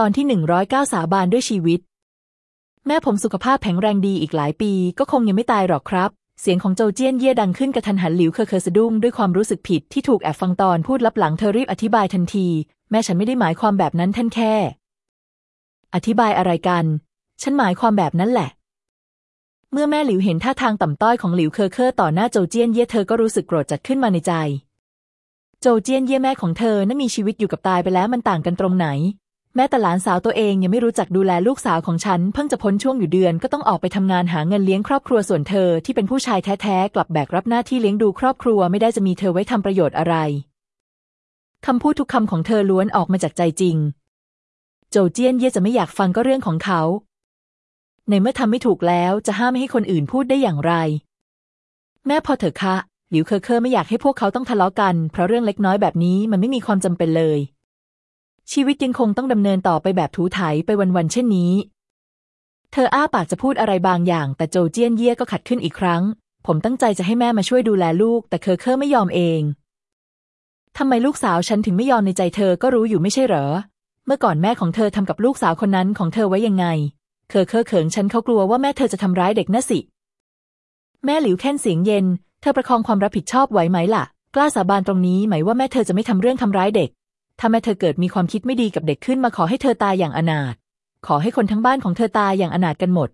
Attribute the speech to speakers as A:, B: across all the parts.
A: ตอนที่หนึ่งร้อยเก้าสาบานด้วยชีวิต แม่ผมสุขภาพแข็งแรงดีอีกหลายปี ก็คงยังไม่ตายหรอกครับ เสียงของโจเจี้ยนเย่ดังขึ้นกระทันหันหลิวเคอเคอสะดุ้งด้วยความรู้สึกผิดที่ถูกแอบฟังตอนพูดลับหลังเธอรีบอธิบายทันที แม่ฉันไม่ได้หมายความแบบนั้นท่านแค่ อธิบายอะไรกัน ฉันหมายความแบบนั้นแหละ เมื่อแม่หลิวเห็นท่าทางต่ำต้อยของหลิวเคอเคอต่อหน้าโจเจี้ยนเย่เธอก็รู้สึกโกรธจัดขึ้นมาในใจ โจเจี้ยนเย่แม่ของเธอนั้นมีชีวิตอยู่กับตายไปแล้วมันต่างกันตรงไหน แม้แต่หลานสาวตัวเองยังไม่รู้จักดูแลลูกสาวของฉัน เพิ่งจะพ้นช่วงอยู่เดือนก็ต้องออกไปทำงานหาเงินเลี้ยงครอบครัวส่วนเธอที่เป็นผู้ชายแท้ๆกลับแบกรับหน้าที่เลี้ยงดูครอบครัวไม่ได้จะมีเธอไว้ทำประโยชน์อะไรคำพูดทุกคำของเธอล้วนออกมาจากใจจริง โจเจี้ยนเย่จะไม่อยากฟังก็เรื่องของเขา ในเมื่อทำไม่ถูกแล้วจะห้ามไม่ให้คนอื่นพูดได้อย่างไร แม่พอเถอะคะหลิวเคอเคอไม่อยากให้พวกเขาต้องทะเลาะกัน เพราะเรื่องเล็กน้อยแบบนี้มันไม่มีความจำเป็นเลย ชีวิตยังคงต้องดำเนินต่อไปแบบถูถ่ายไปวันๆเช่นนี้ เธออ้าปากจะพูดอะไรบางอย่าง แต่โจเจี้ยนเย่ก็ขัดขึ้นอีกครั้ง ผมตั้งใจจะให้แม่มาช่วยดูแลลูก แต่เคอเคอไม่ยอมเองทำไมลูกสาวฉันถึงไม่ยอมในใจเธอก็รู้อยู่ไม่ใช่เหรอ เมื่อก่อนแม่ของเธอทำกับลูกสาวคนนั้นของเธอไว้ยังไง เคอเคอเขิงฉันเขากลัวว่าแม่เธอจะทำร้ายเด็กน่ะสิ แม่หลิวแค่นเสียงเย็น เธอประคองความรับผิดชอบไหวไหมล่ะ กล้าสาบานตรงนี้ไหมว่าแม่เธอจะไม่ทำเรื่องทำร้ายเด็ก ถ้าแม่เธอเกิดมีความคิดไม่ดีกับเด็กขึ้นมาขอให้เธอตายอย่างอนาถ ขอให้คนทั้งบ้านของเธอตายอย่างอนาถกันหมด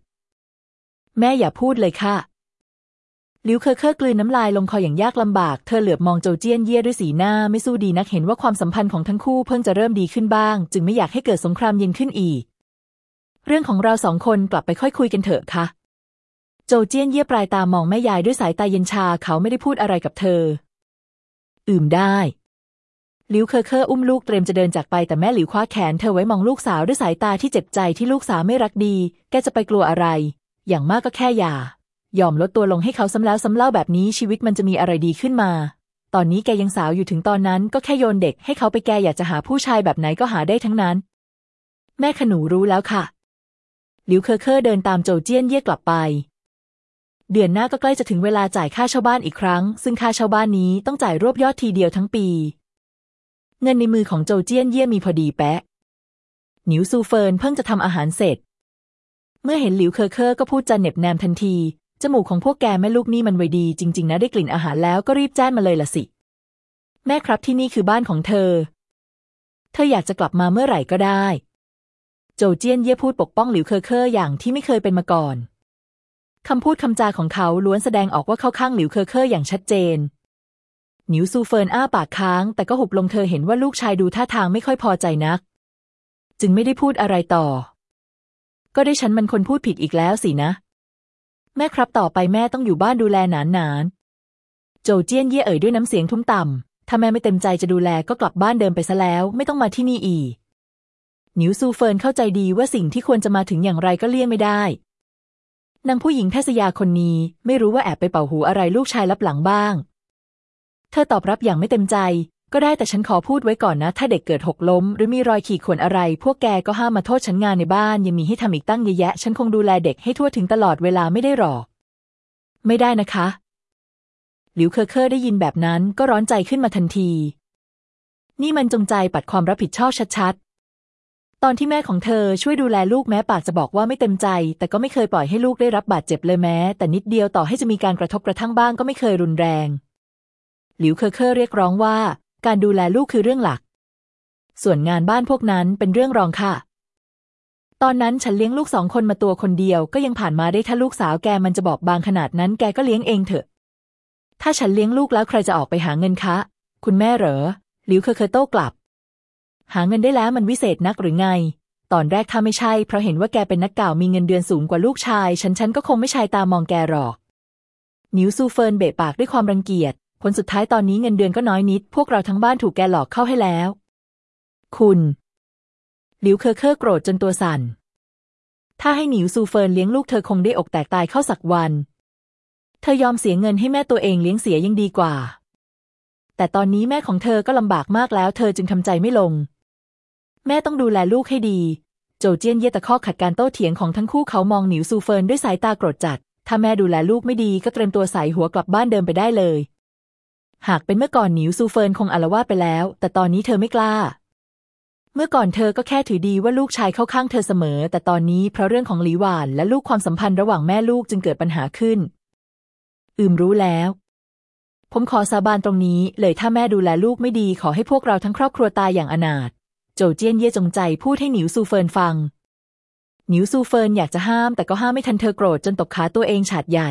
A: แม่อย่าพูดเลยค่ะหลิวเคอเคอกลืนน้ำลายลงคออย่างยากลำบาก เธอเหลือบมองโจเจี้ยนเย่ด้วยสีหน้าไม่สู้ดีนักเห็นว่าความสัมพันธ์ของทั้งคู่เพิ่งจะเริ่มดีขึ้นบ้าง จึงไม่อยากให้เกิดสงครามเย็นขึ้นอีก เรื่องของเราสองคนกลับไปค่อยคุยกันเถอะค่ะ โจเจี้ยนเย่ปลายตามองแม่ยายด้วยสายตาเย็นชาเขาไม่ได้พูดอะไรกับเธอ อืมได้ หลิวเคอเคออุ้มลูกเตรียมจะเดินจากไปแต่แม่หลิวคว้าแขนเธอไว้มองลูกสาวด้วยสายตาที่เจ็บใจที่ลูกสาวไม่รักดี แกจะไปกลัวอะไร อย่างมากก็แค่อย่ายอมลดตัวลงให้เขาซ้ำแล้วซ้ำเล่าแบบนี้ชีวิตมันจะมีอะไรดีขึ้นมา ตอนนี้แกยังสาวอยู่ถึงตอนนั้นก็แค่โยนเด็กให้เขาไปแกอยากจะหาผู้ชายแบบไหนก็หาได้ทั้งนั้น แม่คะหนูรู้แล้วค่ะ หลิวเคอเคอเดินตามโจเจี้ยนเย่กลับไป เดือนหน้าก็ใกล้จะถึงเวลาจ่ายค่าเช่าบ้านอีกครั้ง ซึ่งค่าเช่าบ้านนี้ต้องจ่ายรวบยอดทีเดียวทั้งปี เงินในมือของโจเจี้ยนเย่มีพอดีเป๊ะหนิวซูเฟินเพิ่งจะทำอาหารเสร็จ เมื่อเห็นหลิวเคอเคอก็พูดจาเน็บแนมทันที จมูกของพวกแกแม่ลูกนี่มันไวดี จริง ๆ นะได้กลิ่นอาหารแล้วก็รีบแจ้นมาเลยละสิ แม่ครับที่นี่คือบ้านของเธอ เธออยากจะกลับมาเมื่อไหร่ก็ได้ โจเจี้ยนเย่พูดปกป้องหลิวเคอเคออย่างที่ไม่เคยเป็นมาก่อนคำพูดคำจาของเขาล้วนแสดงออกว่าเข้าข้างหลิวเคอเคออย่างชัดเจน หนิวซูเฟินอ้าปากค้าง แต่ก็หุบลงเธอเห็นว่าลูกชายดูท่าทางไม่ค่อยพอใจนัก จึงไม่ได้พูดอะไรต่อ ก็ได้ฉันมันคนพูดผิดอีกแล้วสินะ แม่ครับต่อไปแม่ต้องอยู่บ้านดูแลหนานหนานโจเจี้ยนเย่เอ่ยด้วยน้ำเสียงทุ้มต่ำถ้าแม่ไม่เต็มใจจะดูแลก็กลับบ้านเดิมไปซะแล้ว ไม่ต้องมาที่นี่อีกหนิวซูเฟินเข้าใจดีว่าสิ่งที่ควรจะมาถึงอย่างไรก็เลี่ยงไม่ได้นางผู้หญิงแพทย์ยาคนนี้ไม่รู้ว่าแอบไปเป่าหูอะไรลูกชายลับหลังบ้าง เธอตอบรับอย่างไม่เต็มใจ ก็ได้แต่ฉันขอพูดไว้ก่อนนะ ถ้าเด็กเกิดหกล้ม หรือมีรอยขีดข่วนอะไร พวกแกก็ห้ามมาโทษฉันงานในบ้าน ยังมีให้ทำอีกตั้งเยอะแยะ ฉันคงดูแลเด็กให้ทั่วถึงตลอดเวลาไม่ได้หรอก ไม่ได้นะคะ หลิวเคอเคอได้ยินแบบนั้นก็ร้อนใจขึ้นมาทันที นี่มันจงใจปัดความรับผิดชอบชัดๆ ตอนที่แม่ของเธอช่วยดูแลลูกแม้ปากจะบอกว่าไม่เต็มใจ แต่ก็ไม่เคยปล่อยให้ลูกได้รับบาดเจ็บเลยแม้ แต่นิดเดียวต่อให้จะมีการกระทบกระทั่งบ้างก็ไม่เคยรุนแรง หลิวเคอเคอเรียกร้องว่า การดูแลลูกคือเรื่องหลัก ส่วนงานบ้านพวกนั้นเป็นเรื่องรองค่ะ ตอนนั้นฉันเลี้ยงลูกสองคนมาตัวคนเดียว ก็ยังผ่านมาได้ถ้าลูกสาวแกมันจะบอบบางขนาดนั้นแกก็เลี้ยงเองเถอะ ถ้าฉันเลี้ยงลูกแล้วใครจะออกไปหาเงินคะ คุณแม่เหรอ หลิวเคอเคอโต้กลับ หาเงินได้แล้วมันวิเศษนักหรือไง ตอนแรกถ้าไม่ใช่ เพราะเห็นว่าแกเป็นนักข่าวมีเงินเดือนสูงกว่าลูกชาย ฉันฉันก็คงไม่ชายตามองแกหรอก นิวซูเฟินเบะปากด้วยความรังเกียจ ผลสุดท้ายตอนนี้เงินเดือนก็น้อยนิด พวกเราทั้งบ้านถูกแกหลอกเข้าให้แล้ว คุณ หลิวเคอเคอโกรธจนตัวสั่น ถ้าให้หนิวซูเฟินเลี้ยงลูกเธอคงได้อกแตกตายเข้าสักวัน เธอยอมเสียเงินให้แม่ตัวเองเลี้ยงเสียยังดีกว่า แต่ตอนนี้แม่ของเธอก็ลำบากมากแล้ว เธอจึงทำใจไม่ลง แม่ต้องดูแลลูกให้ดี โจเจี้ยนเย่ตะคอกขัดการโต้เถียงของทั้งคู่เขามองหนิวซูเฟินด้วยสายตาโกรธจัด ถ้าแม่ดูแลลูกไม่ดีก็เตรียมตัวไสหัวกลับบ้านเดิมไปได้เลย หากเป็นเมื่อก่อนหนิวซูเฟินคงอาละวาดไปแล้ว แต่ตอนนี้เธอไม่กล้า เมื่อก่อนเธอก็แค่ถือดีว่าลูกชายเข้าข้างเธอเสมอ แต่ตอนนี้เพราะเรื่องของหลีหวานและลูกความสัมพันธ์ระหว่างแม่ลูกจึงเกิดปัญหาขึ้น อืมรู้แล้ว ผมขอสาบานตรงนี้ เลยถ้าแม่ดูแลลูกไม่ดีขอให้พวกเราทั้งครอบครัวตายอย่างอนาถโจเจี้ยนเย่จงใจพูดให้หนิวซูเฟินฟังหนิวซูเฟินอยากจะห้ามแต่ก็ห้ามไม่ทันเธอโกรธจนตบขาตัวเองฉาดใหญ่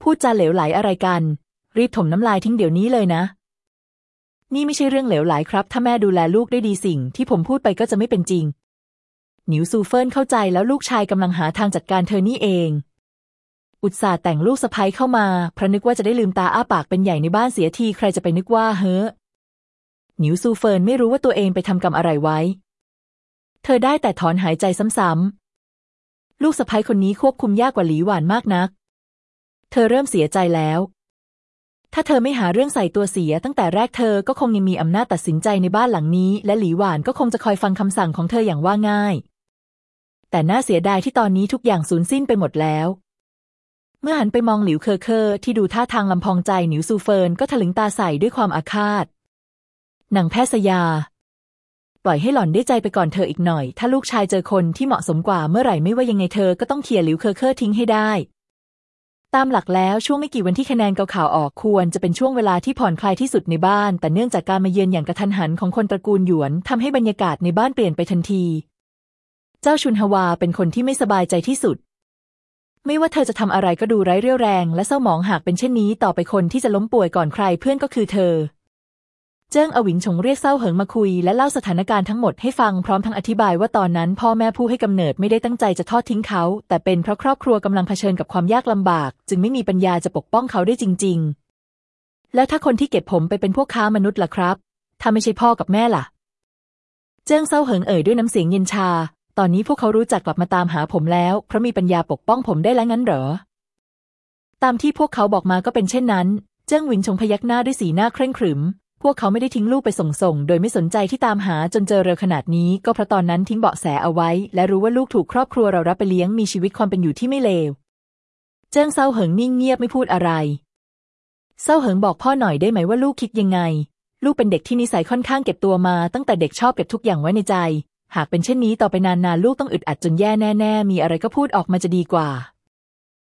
A: พูดจาเหลวไหลอะไรกัน รีบถมน้ำลายทิ้งเดี๋ยวนี้เลยนะ นี่ไม่ใช่เรื่องเหลวไหลครับ ถ้าแม่ดูแลลูกได้ดีสิ่ง ที่ผมพูดไปก็จะไม่เป็นจริง หนิวซูเฟินเข้าใจแล้วลูกชายกำลังหาทางจัดการเธอนี่เอง อุตส่าห์แต่งลูกสะใภ้เข้ามาเพราะนึกว่าจะได้ลืมตาอ้าปากเป็นใหญ่ในบ้านเสียทีใครจะไปนึกว่าเฮ้อหนิวซูเฟินไม่รู้ว่าตัวเองไปทำกรรมอะไรไว้ เธอได้แต่ถอนหายใจซ้ำๆ ลูกสะใภ้คนนี้ควบคุมยากกว่าหลีหวานมากนัก เธอเริ่มเสียใจแล้ว ถ้าเธอไม่หาเรื่องใส่ตัวเสียตั้งแต่แรกเธอก็คงยังมีอำนาจตัดสินใจในบ้านหลังนี้ และหลีหวานก็คงจะคอยฟังคำสั่งของเธออย่างว่าง่าย แต่น่าเสียดายที่ตอนนี้ทุกอย่างสูญสิ้นไปหมดแล้ว เมื่อหันไปมองหลิวเคอเคอที่ดูท่าทางลำพองใจหนิวซูเฟินก็ถลึงตาใส่ด้วยความอาฆาตหนังแพทย์สยา ปล่อยให้หล่อนได้ใจไปก่อนเถอะอีกหน่อย ถ้าลูกชายเจอคนที่เหมาะสมกว่าเมื่อไหร่ไม่ว่ายังไงเธอก็ต้องเคลียร์หลิวเคอเคอทิ้งให้ได้ ตามหลักแล้วช่วงไม่กี่วันที่คะแนนเกาข่าวออกควรจะเป็นช่วงเวลาที่ผ่อนคลายที่สุดในบ้าน แต่เนื่องจากการมาเยือนอย่างกระทันหันของคนตระกูลหยวนทำให้บรรยากาศในบ้านเปลี่ยนไปทันที เจ้าชุนฮวาเป็นคนที่ไม่สบายใจที่สุด ไม่ว่าเธอจะทำอะไรก็ดูไร้เรี่ยวแรง และเศร้าหมองหากเป็นเช่นนี้ต่อไปคนที่จะล้มป่วยก่อนใครเพื่อนก็คือเธอ เจิ้งอวิงชงเรียกเศร้าเหิงมาคุยและเล่าสถานการณ์ทั้งหมดให้ฟังพร้อมทั้งอธิบายว่าตอนนั้นพ่อแม่ผู้ให้กำเนิดไม่ได้ตั้งใจจะทอดทิ้งเขา แต่เป็นเพราะครอบครัวกำลังเผชิญกับความยากลำบาก จึงไม่มีปัญญาจะปกป้องเขาได้จริง ๆ แล้วถ้าคนที่เก็บผมไปเป็นพวกค้ามนุษย์ล่ะครับ ถ้าไม่ใช่พ่อกับแม่ล่ะ เจิ้งเศร้าเหิงเอ่ยด้วยน้ำเสียงเย็นชา ตอนนี้พวกเขารู้จักกลับมาตามหาผมแล้วเพราะมีปัญญาปกป้องผมได้แล้วงั้นเหรอ ตามที่พวกเขาบอกมาก็เป็นเช่นนั้น เจิ้งหวินชงพยักหน้าด้วยสีหน้าเคร่งขรึม พวกเขาไม่ได้ทิ้งลูกไปส่งส่ง โดยไม่สนใจที่ตามหาจนเจอเร็วขนาดนี้ ก็เพราะตอนนั้นทิ้งเบาะแสเอาไว้ และรู้ว่าลูกถูกครอบครัวเรารับไปเลี้ยงมีชีวิตความเป็นอยู่ที่ไม่เลว เจิ้งเซาเหิงนิ่งเงียบไม่พูดอะไร เซาเหิงบอกพ่อหน่อยได้ไหมว่าลูกคิดยังไง ลูกเป็นเด็กที่นิสัยค่อนข้างเก็บตัวมา ตั้งแต่เด็กชอบเก็บทุกอย่างไว้ในใจ หากเป็นเช่นนี้ต่อไปนานๆลูกต้องอึดอัดจนแย่แน่ ๆ มีอะไรก็พูดออกมาจะดีกว่า